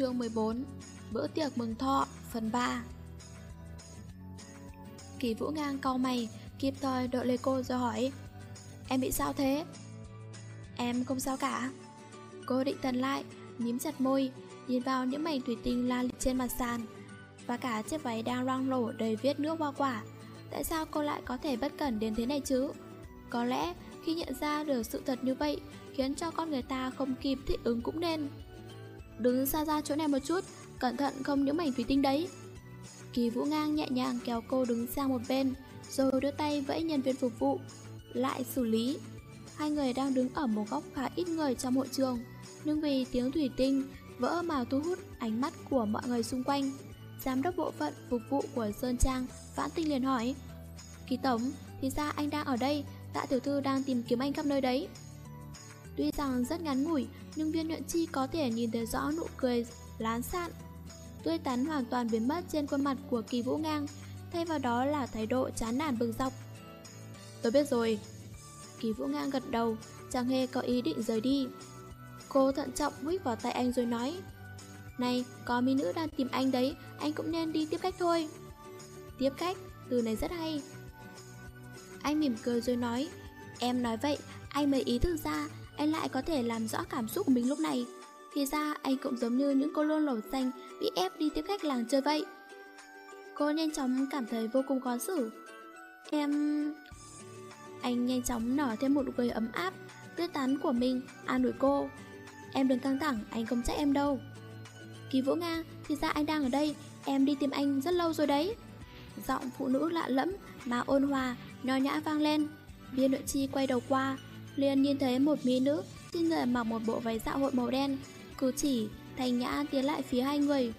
Chương 14 Bữa tiệc mừng thọ, Phần 3 Kỳ Vũ Ngang cau mày Kịp thời đợi lấy cô rồi hỏi, Em bị sao thế? Em không sao cả Cô định thần lại, Nhím chặt môi, Nhìn vào những mảnh thủy tinh la liệt trên mặt sàn Và cả chiếc váy đang loang lổ đầy viết nước hoa quả Tại sao cô lại có thể bất cẩn đến thế này chứ? Có lẽ khi nhận ra được sự thật như vậy, Khiến cho con người ta không kịp thích ứng cũng nên Đứng xa ra chỗ này một chút Cẩn thận không những mảnh thủy tinh đấy. Kỳ Vũ Ngang nhẹ nhàng kéo cô đứng sang một bên Rồi đưa tay vẫy nhân viên phục vụ Lại xử lý. Hai người đang đứng ở một góc khá ít người trong hội trường Nhưng vì tiếng thủy tinh vỡ mà thu hút ánh mắt của mọi người xung quanh Giám đốc bộ phận phục vụ của Sơn Trang Vãn Tinh liền hỏi Kỳ Tổng, thì ra anh đang ở đây Tạ Tiểu Thư đang tìm kiếm anh khắp nơi đấy. Tuy rằng rất ngắn ngủi Nhưng viên nhuận chi có thể nhìn thấy rõ nụ cười lán sạn. Tươi tắn hoàn toàn biến mất trên khuôn mặt của kỳ vũ ngang Thay vào đó là thái độ chán nản bừng dọc. Tôi biết rồi. Kỳ vũ ngang gật đầu Chẳng hề có ý định rời đi. Cô thận trọng quýt vào tay anh rồi nói Này, có mỹ nữ đang tìm anh đấy Anh cũng nên đi tiếp khách thôi. Tiếp khách, từ này rất hay. Anh mỉm cười rồi nói Em nói vậy, anh mới ý thức ra anh lại có thể làm rõ cảm xúc của mình lúc này. Thì ra anh cũng giống như những cô lôn lẩu xanh Bị ép đi tiếp khách làng chơi vậy. Cô nhanh chóng cảm thấy vô cùng khó xử. Em... Anh nhanh chóng nở thêm một cười ấm áp Tươi tắn của mình an ủi cô. Em đừng căng thẳng, anh không trách em đâu. Kỳ Vũ Nga, thì ra anh đang ở đây Em đi tìm anh rất lâu rồi đấy. Giọng phụ nữ lạ lẫm mà ôn hòa, nho nhã vang lên. Viên nội chi quay đầu qua liền nhìn thấy một mỹ nữ trên người mặc một bộ váy dạo hội màu đen. Cử chỉ, thành nhã tiến lại phía hai người.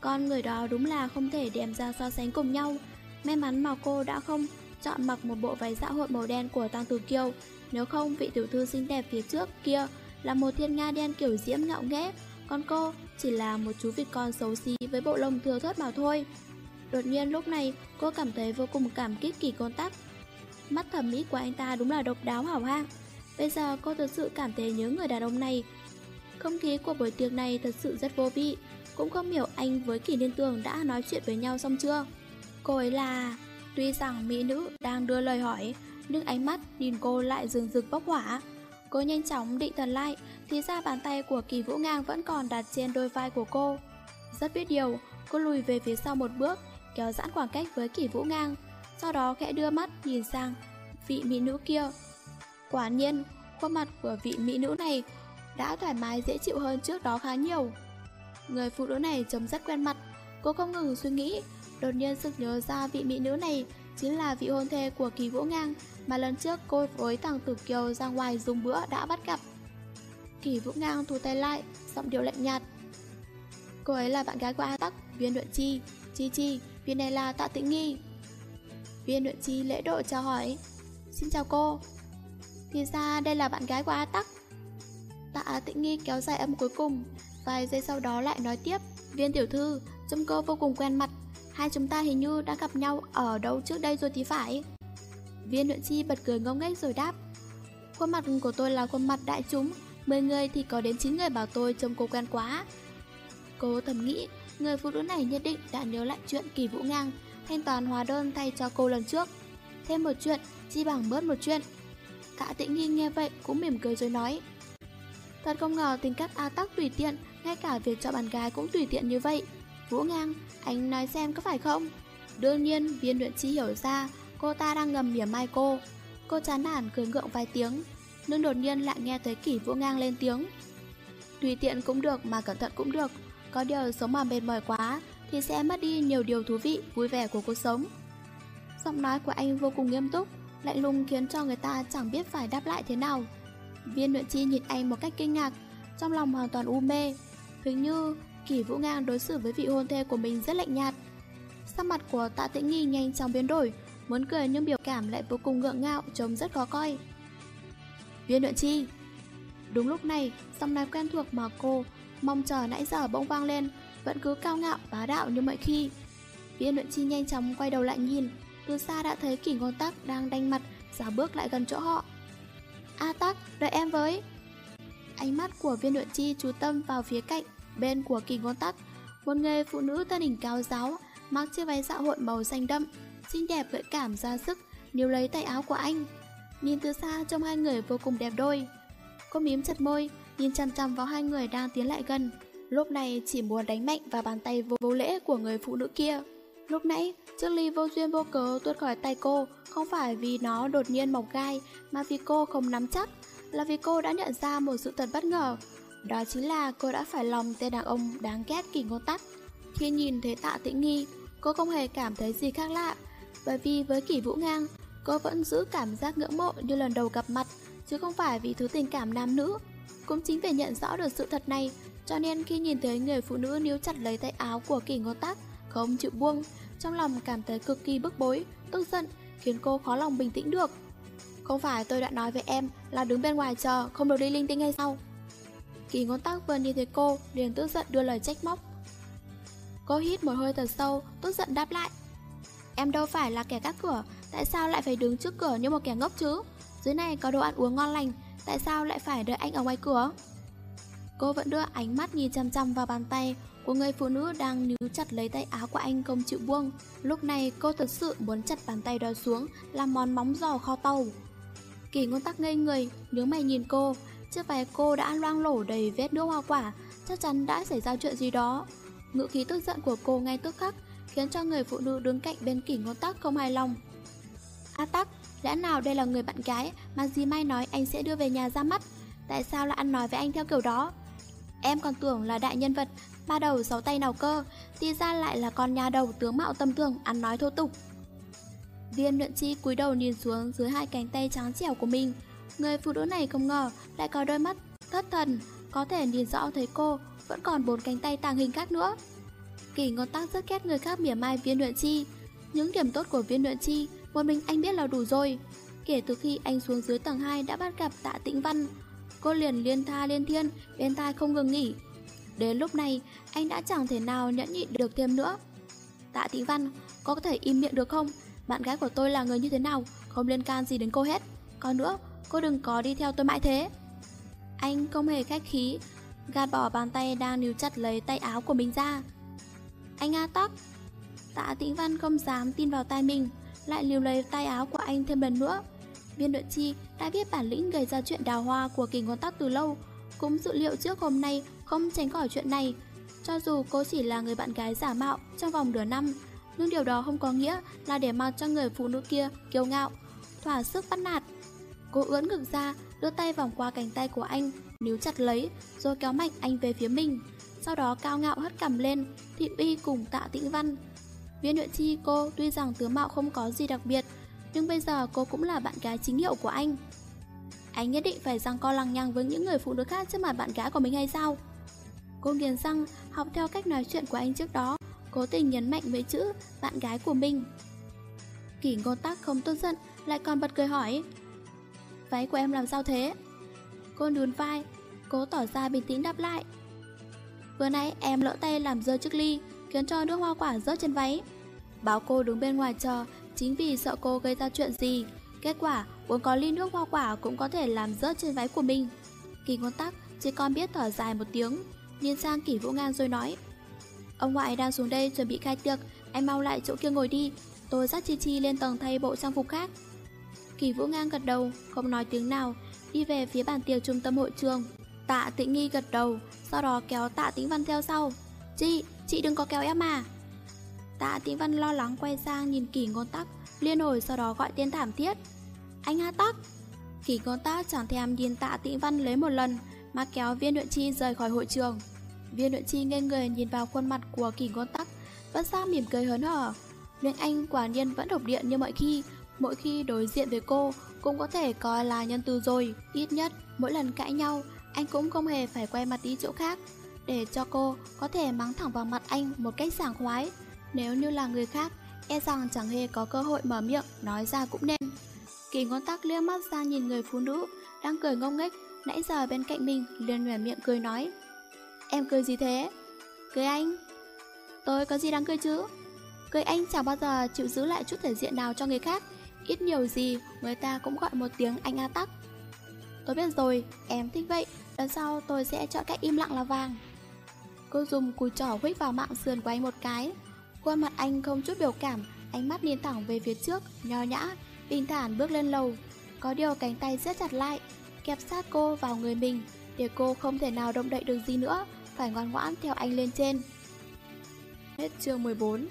Con người đó đúng là không thể đem ra so sánh cùng nhau. May mắn mà cô đã không chọn mặc một bộ váy dạo hội màu đen của Tăng Tử Kiều. Nếu không vị tiểu thư xinh đẹp phía trước kia là một thiên nga đen kiểu diễm ngạo nghễ. Còn cô chỉ là một chú vịt con xấu xí với bộ lông thừa thớt mà thôi. Đột nhiên lúc này cô cảm thấy vô cùng cảm kích kỳ côn tắc Mắt thẩm mỹ của anh ta đúng là độc đáo hảo hạng. Bây giờ cô thật sự cảm thấy nhớ người đàn ông này. Không khí của buổi tiệc này thật sự rất vô vị. Cũng không hiểu anh với kỷ liên tường đã nói chuyện với nhau xong chưa. Cô ấy là... Tuy rằng mỹ nữ đang đưa lời hỏi, Nhưng ánh mắt nhìn cô lại rừng rực bốc hỏa. Cô nhanh chóng định thần lại, Thì ra bàn tay của kỳ vũ ngang vẫn còn đặt trên đôi vai của cô. Rất biết điều, Cô lùi về phía sau một bước, Kéo giãn khoảng cách với kỳ vũ ngang, Sau đó khẽ đưa mắt nhìn sang Vị mỹ nữ kia. Quả nhiên, Khuôn mặt của vị mỹ nữ này Đã thoải mái dễ chịu hơn trước đó khá nhiều. Người phụ nữ này trông rất quen mặt. Cô không ngừng suy nghĩ, Đột nhiên sực nhớ ra vị mỹ nữ này Chính là vị hôn thê của kỳ vũ ngang Mà lần trước cô với thằng Tử Kiều ra ngoài dùng bữa đã bắt gặp. Kỳ vũ ngang thu tay lại, Giọng điệu lạnh nhạt. Cô ấy là bạn gái của A Tắc, Viên Luận Chi. Chi Chi, Viên này là Tạ Tĩnh Nghi. Viên Luận Chi lễ độ chào hỏi. Xin chào cô. Thì ra, đây là bạn gái của A Tắc. Tạ Tĩnh Nghi kéo dài âm cuối cùng. Vài giây sau đó lại nói tiếp, Viên tiểu thư, Trông cô vô cùng quen mặt. Hai chúng ta hình như đã gặp nhau ở đâu trước đây rồi thì phải. Viên luyện Chi bật cười ngông nghếch rồi đáp, Khuôn mặt của tôi là khuôn mặt đại chúng. 10 người thì có đến 9 người bảo tôi trông cô quen quá. Cô thầm nghĩ, Người phụ nữ này nhất định đã nhớ lại chuyện kỳ vũ ngang, Thanh toán hóa đơn thay cho cô lần trước. Thêm một chuyện, Chi bằng bớt một chuyện. Cả tĩnh nghi nghe vậy cũng mỉm cười rồi nói. Thật không ngờ tính cách A Tắc tùy tiện, Ngay cả việc cho bạn gái cũng tùy tiện như vậy. Vũ ngang, Anh nói xem có phải không? Đương nhiên, viên luyện chi hiểu ra, Cô ta đang ngầm mỉa mai cô. Cô chán nản cười ngượng vài tiếng, Nhưng đột nhiên lại nghe thấy kỷ vũ ngang lên tiếng. Tùy tiện cũng được mà cẩn thận cũng được, Có điều sống mà mệt mỏi quá Thì sẽ mất đi nhiều điều thú vị, Vui vẻ của cuộc sống. Giọng nói của anh vô cùng nghiêm túc Lạnh lùng khiến cho người ta chẳng biết phải đáp lại thế nào. Viên luyện chi nhìn anh một cách kinh ngạc, Trong lòng hoàn toàn u mê. Hình như Kỷ Vũ Ngang đối xử với vị hôn thê của mình rất lạnh nhạt. Sắc mặt của tạ tĩnh nghi nhanh chóng biến đổi, Muốn cười nhưng biểu cảm lại vô cùng ngượng ngạo, Trông rất khó coi. Viên luyện chi, Đúng lúc này, giọng nói quen thuộc mà cô Mong chờ nãy giờ bỗng vang lên, Vẫn cứ cao ngạo bá đạo như mọi khi. Viên luyện chi nhanh chóng quay đầu lại nhìn từ xa đã thấy kỷ ngôn tắc đang đanh mặt dào bước lại gần chỗ họ A tắc đợi em với Ánh mắt của viên luyện chi chú tâm vào phía cạnh Bên của kỷ ngôn tắc, một người phụ nữ thân hình cao giáo, mặc chiếc váy dạ xã hội màu xanh đậm, xinh đẹp gợi cảm ra sức, níu lấy tay áo của anh. Nhìn từ xa trông hai người vô cùng đẹp đôi. Cô mím chặt môi, nhìn chăm chăm vào hai người đang tiến lại gần. Lúc này chỉ muốn đánh mạnh vào bàn tay vô, vô lễ của người phụ nữ kia. Lúc nãy, chiếc ly vô duyên vô cớ tuốt khỏi tay cô, không phải vì nó đột nhiên mọc gai, mà vì cô không nắm chắc, là vì cô đã nhận ra một sự thật bất ngờ. Đó chính là cô đã phải lòng tên đàn ông đáng ghét kỳ ngôn tắc. Khi nhìn thấy tạ tĩnh nghi, cô không hề cảm thấy gì khác lạ, bởi vì với kỷ vũ ngang, cô vẫn giữ cảm giác ngưỡng mộ như lần đầu gặp mặt, chứ không phải vì thứ tình cảm nam nữ. Cũng chính vì nhận rõ được sự thật này, cho nên khi nhìn thấy người phụ nữ níu chặt lấy tay áo của kỳ ngôn tắc, không chịu buông, trong lòng cảm thấy cực kỳ bức bối, tức giận, khiến cô khó lòng bình tĩnh được. Không phải tôi đã nói với em là đứng bên ngoài chờ, không được đi linh tinh hay sao? Kỳ ngôn tắc vừa nhìn thấy cô, liền tức giận đưa lời trách móc. Cô hít một hơi thật sâu, tức giận đáp lại. Em đâu phải là kẻ các cửa, tại sao lại phải đứng trước cửa như một kẻ ngốc chứ? Dưới này có đồ ăn uống ngon lành, tại sao lại phải đợi anh ở ngoài cửa? Cô vẫn đưa ánh mắt nhìn chăm chăm vào bàn tay của người phụ nữ đang níu chặt lấy tay áo của anh không chịu buông. Lúc này cô thật sự muốn chặt bàn tay đó xuống làm món móng giò kho tàu. Kỳ ngôn tắc ngây người, nếu mày nhìn cô, chiếc váy cô đã loang lổ đầy vết nước hoa quả, chắc chắn đã xảy ra chuyện gì đó. Ngữ khí tức giận của cô ngay tức khắc khiến cho người phụ nữ đứng cạnh bên kỷ ngôn tắc không hài lòng. A tắc, lẽ nào đây là người bạn gái mà dì Mai nói anh sẽ đưa về nhà ra mắt? Tại sao lại ăn nói với anh theo kiểu đó? Em còn tưởng là đại nhân vật, ba đầu sáu tay nào cơ, thì ra lại là con nhà đầu tướng mạo tâm thường, ăn nói thô tục. Viên luyện chi cúi đầu nhìn xuống dưới hai cánh tay trắng trẻo của mình. Người phụ nữ này không ngờ lại có đôi mắt thất thần, có thể nhìn rõ thấy cô vẫn còn bốn cánh tay tàng hình khác nữa. Kỳ Ngôn Tắc rất ghét người khác mỉa mai viên luyện chi. Những điểm tốt của viên luyện chi, một mình anh biết là đủ rồi. Kể từ khi anh xuống dưới tầng 2 đã bắt gặp tạ tĩnh văn, cô liền liên tha liên thiên, bên tai không ngừng nghỉ. Đến lúc này, anh đã chẳng thể nào nhẫn nhịn được thêm nữa. Tạ tĩnh văn, có thể im miệng được không? Bạn gái của tôi là người như thế nào, không liên can gì đến cô hết. Còn nữa, cô đừng có đi theo tôi mãi thế. Anh không hề khách khí, gạt bỏ bàn tay đang níu chặt lấy tay áo của mình ra. Anh A tóc. Tạ Tĩnh Văn không dám tin vào tai mình Lại liều lấy tay áo của anh thêm lần nữa Viên đội chi đã biết bản lĩnh gây ra chuyện đào hoa của kỳ ngón tắc từ lâu Cũng dự liệu trước hôm nay không tránh khỏi chuyện này Cho dù cô chỉ là người bạn gái giả mạo trong vòng nửa năm Nhưng điều đó không có nghĩa là để mặc cho người phụ nữ kia kiêu ngạo Thỏa sức bắt nạt Cô ưỡn ngực ra đưa tay vòng qua cánh tay của anh níu chặt lấy rồi kéo mạnh anh về phía mình sau đó cao ngạo hất cầm lên, thị uy cùng tạ tĩnh văn. Viên huyện chi cô tuy rằng tướng mạo không có gì đặc biệt, nhưng bây giờ cô cũng là bạn gái chính hiệu của anh. Anh nhất định phải răng co lằng nhằng với những người phụ nữ khác trước mặt bạn gái của mình hay sao? Cô nghiền răng, học theo cách nói chuyện của anh trước đó, cố tình nhấn mạnh mấy chữ bạn gái của mình. Kỷ ngôn tắc không tức giận, lại còn bật cười hỏi. Váy của em làm sao thế? Cô đùn vai, cố tỏ ra bình tĩnh đáp lại. Vừa nãy em lỡ tay làm rơi chiếc ly Khiến cho nước hoa quả rớt trên váy Báo cô đứng bên ngoài chờ Chính vì sợ cô gây ra chuyện gì Kết quả uống có ly nước hoa quả Cũng có thể làm rớt trên váy của mình Kỳ ngôn tắc chỉ còn biết thở dài một tiếng Nhìn sang kỷ vũ ngang rồi nói Ông ngoại đang xuống đây chuẩn bị khai tiệc Anh mau lại chỗ kia ngồi đi Tôi dắt Chi Chi lên tầng thay bộ trang phục khác. Kỳ vũ ngang gật đầu Không nói tiếng nào Đi về phía bàn tiệc trung tâm hội trường. Tạ tĩnh nghi gật đầu Sau đó kéo tạ tĩnh văn theo sau Chị, chị đừng có kéo em mà Tạ tĩnh văn lo lắng quay sang nhìn kỳ ngôn tắc Liên hồi sau đó gọi tên thảm thiết Anh A tắc. Kỳ ngôn tắc chẳng thèm nhìn tạ tĩnh văn lấy một lần mà kéo viên luyện chi rời khỏi hội trường Viên luyện chi ngây người nhìn vào khuôn mặt của kỳ ngôn tắc vẫn sang mỉm cười hớn hở Luyện anh quả nhiên vẫn độc điện như mọi khi Mỗi khi đối diện với cô Cũng có thể coi là nhân từ rồi Ít nhất mỗi lần cãi nhau anh cũng không hề phải quay mặt đi chỗ khác để cho cô có thể mắng thẳng vào mặt anh một cách sảng khoái. Nếu như là người khác, e rằng chẳng hề có cơ hội mở miệng nói ra cũng nên. Kỳ ngón tắc liếc mắt ra nhìn người phụ nữ đang cười ngông nghếch nãy giờ bên cạnh mình liền nhòe miệng cười nói. Em cười gì thế? Cười anh. Tôi có gì đáng cười chứ? Cười anh chẳng bao giờ chịu giữ lại chút thể diện nào cho người khác. Ít nhiều gì người ta cũng gọi một tiếng anh A Tắc. Tôi biết rồi, em thích vậy. Lần sau tôi sẽ chọn cách im lặng là vàng. Cô dùng cùi trỏ huých vào mạng sườn của anh một cái. Khuôn mặt anh không chút biểu cảm Ánh mắt nhìn thẳng về phía trước Nho nhã, bình thản bước lên lầu. Có điều cánh tay siết chặt lại. Kẹp sát cô vào người mình Để cô không thể nào động đậy được gì nữa, Phải ngoan ngoãn theo anh lên trên. Hết chương 14